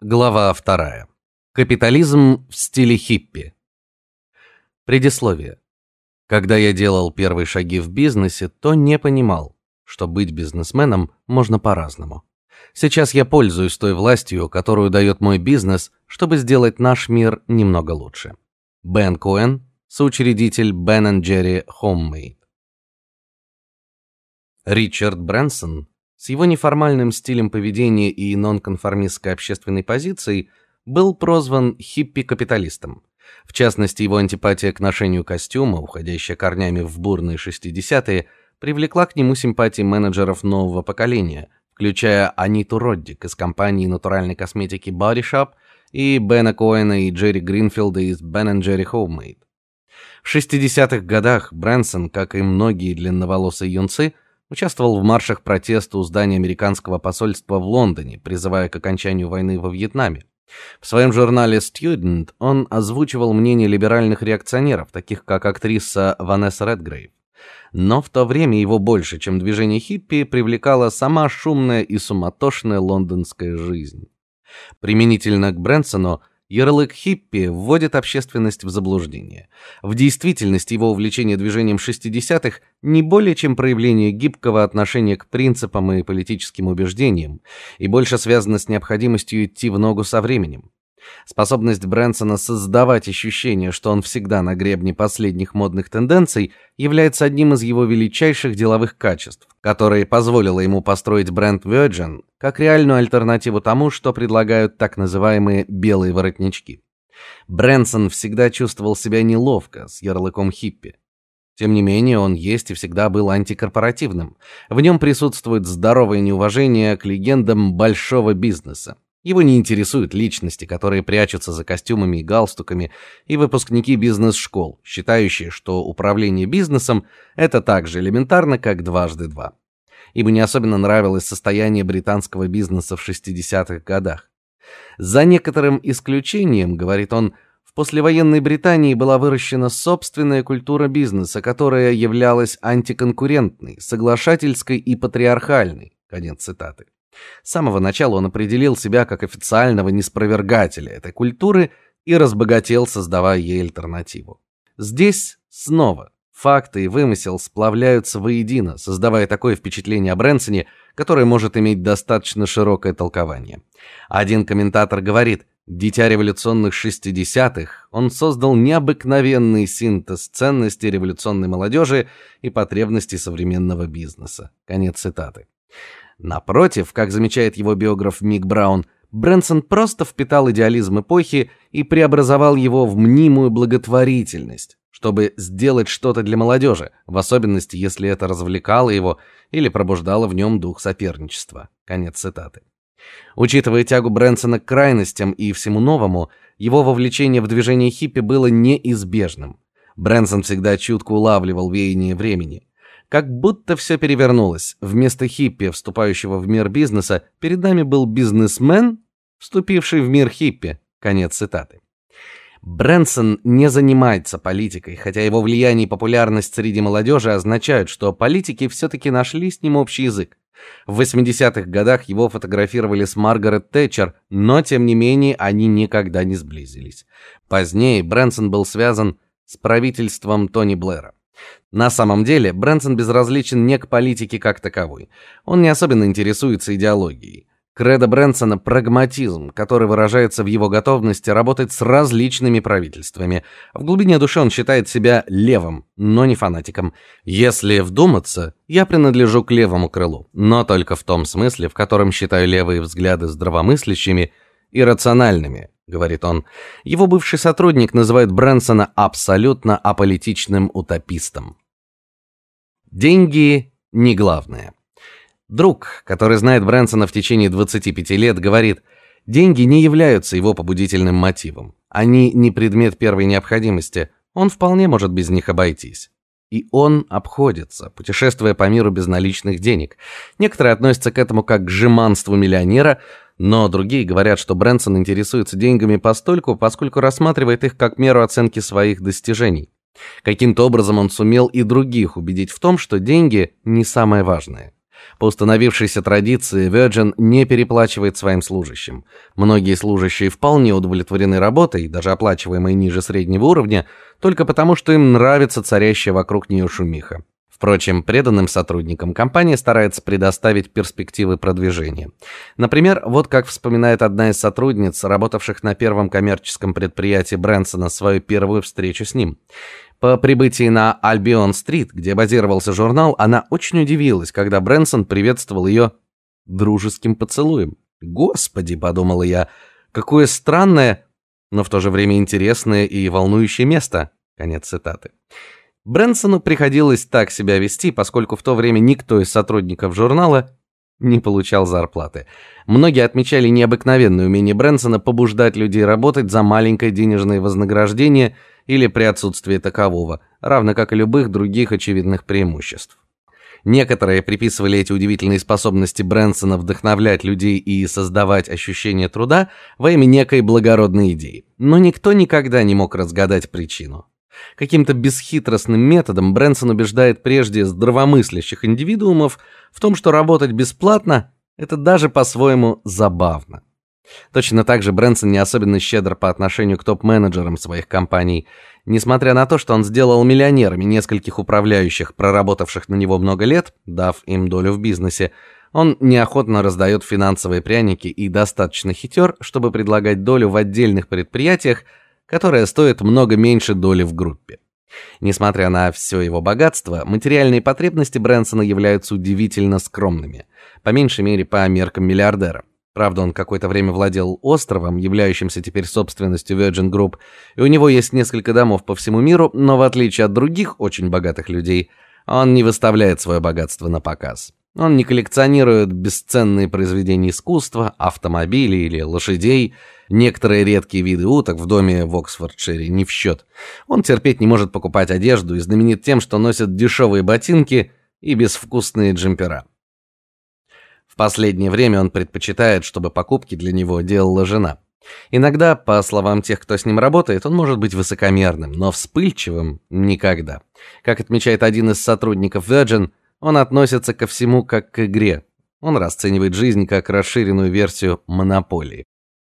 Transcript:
Глава вторая. Капитализм в стиле хиппи. Предисловие. Когда я делал первые шаги в бизнесе, то не понимал, что быть бизнесменом можно по-разному. Сейчас я пользуюсь той властью, которую дает мой бизнес, чтобы сделать наш мир немного лучше. Бен Коэн, соучредитель Ben Jerry Homemade. Ричард Брэнсон с его неформальным стилем поведения и нонконформистской общественной позицией был прозван хиппи-капиталистом. В частности, его антипатия к ношению костюма, уходящая корнями в бурные 60-е, привлекла к нему симпатии менеджеров нового поколения, включая Аниту Роддик из компании натуральной косметики Body Shop и Бена Коэна и Джерри Гринфилда из Ben Jerry Homemade. В 60-х годах Брэнсон, как и многие длинноволосые юнцы, участвовал в маршах протеста у здания американского посольства в Лондоне, призывая к окончанию войны во Вьетнаме. В своем журнале Student он озвучивал мнение либеральных реакционеров, таких как актриса Ванесса Редгрейв. Но в то время его больше, чем движение хиппи, привлекала сама шумная и суматошная лондонская жизнь. Применительно к Брэнсону Ярлык хиппи вводит общественность в заблуждение. В действительности его увлечение движением 60-х не более чем проявление гибкого отношения к принципам и политическим убеждениям, и больше связано с необходимостью идти в ногу со временем. Способность Брэнсона создавать ощущение, что он всегда на гребне последних модных тенденций, является одним из его величайших деловых качеств, которое позволило ему построить бренд Virgin как реальную альтернативу тому, что предлагают так называемые белые воротнички. Брэнсон всегда чувствовал себя неловко с ярлыком хиппи. Тем не менее, он есть и всегда был антикорпоративным. В нем присутствует здоровое неуважение к легендам большого бизнеса. Его не интересуют личности, которые прячутся за костюмами и галстуками, и выпускники бизнес-школ, считающие, что управление бизнесом это так же элементарно, как дважды два. Ему не особенно нравилось состояние британского бизнеса в 60-х годах. За некоторым исключением, говорит он, в послевоенной Британии была выращена собственная культура бизнеса, которая являлась антиконкурентной, соглашательской и патриархальной. Конец цитаты. С самого начала он определил себя как официального неспровергателя этой культуры и разбогател, создавая ей альтернативу. Здесь снова факты и вымысел сплавляются воедино, создавая такое впечатление о Брэнсоне, которое может иметь достаточно широкое толкование. Один комментатор говорит: Дитя революционных 60-х, он создал необыкновенный синтез ценностей революционной молодежи и потребностей современного бизнеса. Конец цитаты. Напротив, как замечает его биограф Мик Браун, Брэнсон просто впитал идеализм эпохи и преобразовал его в мнимую благотворительность, чтобы сделать что-то для молодежи, в особенности, если это развлекало его или пробуждало в нем дух соперничества. Конец цитаты. Учитывая тягу Брэнсона к крайностям и всему новому, его вовлечение в движение хиппи было неизбежным. Брэнсон всегда чутко улавливал веяние времени. Как будто все перевернулось. Вместо хиппи, вступающего в мир бизнеса, перед нами был бизнесмен, вступивший в мир хиппи. Конец цитаты. Брэнсон не занимается политикой, хотя его влияние и популярность среди молодежи означают, что политики все таки нашли с ним общий язык. В 80-х годах его фотографировали с Маргарет Тэтчер, но тем не менее они никогда не сблизились. Позднее Брэнсон был связан с правительством Тони Блэра. На самом деле, Брэнсон безразличен не к политике как таковой. Он не особенно интересуется идеологией. Кредо Брэнсона прагматизм, который выражается в его готовности работать с различными правительствами. В глубине души он считает себя левым, но не фанатиком. Если вдуматься, я принадлежу к левому крылу, но только в том смысле, в котором считаю левые взгляды здравомыслящими и рациональными говорит он. Его бывший сотрудник называет Брэнсона абсолютно аполитичным утопистом. Деньги не главное. Друг, который знает Брэнсона в течение 25 лет, говорит: "Деньги не являются его побудительным мотивом. Они не предмет первой необходимости. Он вполне может без них обойтись". И он обходится, путешествуя по миру без наличных денег. Некоторые относятся к этому как к жеманству миллионера, но другие говорят, что Брэнсон интересуется деньгами постольку, поскольку рассматривает их как меру оценки своих достижений. Каким-то образом он сумел и других убедить в том, что деньги не самое важное. По установившейся традиции Virgin не переплачивает своим служащим. Многие служащие вполне удовлетворены работой, даже оплачиваемой ниже среднего уровня, только потому, что им нравится царящая вокруг нее шумиха. Впрочем, преданным сотрудникам компания старается предоставить перспективы продвижения. Например, вот как вспоминает одна из сотрудниц, работавших на первом коммерческом предприятии Брэнсона, свою первую встречу с ним. По прибытии на Альбион-стрит, где базировался журнал, она очень удивилась, когда Брэнсон приветствовал ее дружеским поцелуем. "Господи", подумала я, "какое странное, но в то же время интересное и волнующее место". Конец цитаты. Брэнсону приходилось так себя вести, поскольку в то время никто из сотрудников журнала не получал зарплаты. Многие отмечали необыкновенное умение Брэнсона побуждать людей работать за маленькое денежное вознаграждение или при отсутствии такового, равно как и любых других очевидных преимуществ. Некоторые приписывали эти удивительные способности Брэнсона вдохновлять людей и создавать ощущение труда во имя некой благородной идеи. Но никто никогда не мог разгадать причину. Каким-то бесхитростным методом Брэнсон убеждает прежде здравомыслящих индивидуумов в том, что работать бесплатно это даже по-своему забавно. Точно так же Брэнсон не особенно щедр по отношению к топ-менеджерам своих компаний, несмотря на то, что он сделал миллионерами нескольких управляющих, проработавших на него много лет, дав им долю в бизнесе. Он неохотно раздает финансовые пряники и достаточно хитер, чтобы предлагать долю в отдельных предприятиях, которая стоит много меньше доли в группе. Несмотря на все его богатство, материальные потребности Брэнсона являются удивительно скромными, по меньшей мере по меркам миллиардера. Правда, он какое-то время владел островом, являющимся теперь собственностью Virgin Group, и у него есть несколько домов по всему миру, но в отличие от других очень богатых людей, он не выставляет свое богатство на показ. Он не коллекционирует бесценные произведения искусства, автомобили или лошадей, некоторые редкие виды уток в доме в Оксфордшире не в счет. Он терпеть не может покупать одежду и знаменит тем, что носит дешевые ботинки и безвкусные джемпера. В последнее время он предпочитает, чтобы покупки для него делала жена. Иногда, по словам тех, кто с ним работает, он может быть высокомерным, но вспыльчивым никогда. Как отмечает один из сотрудников Virgin, он относится ко всему как к игре. Он расценивает жизнь как расширенную версию монополии.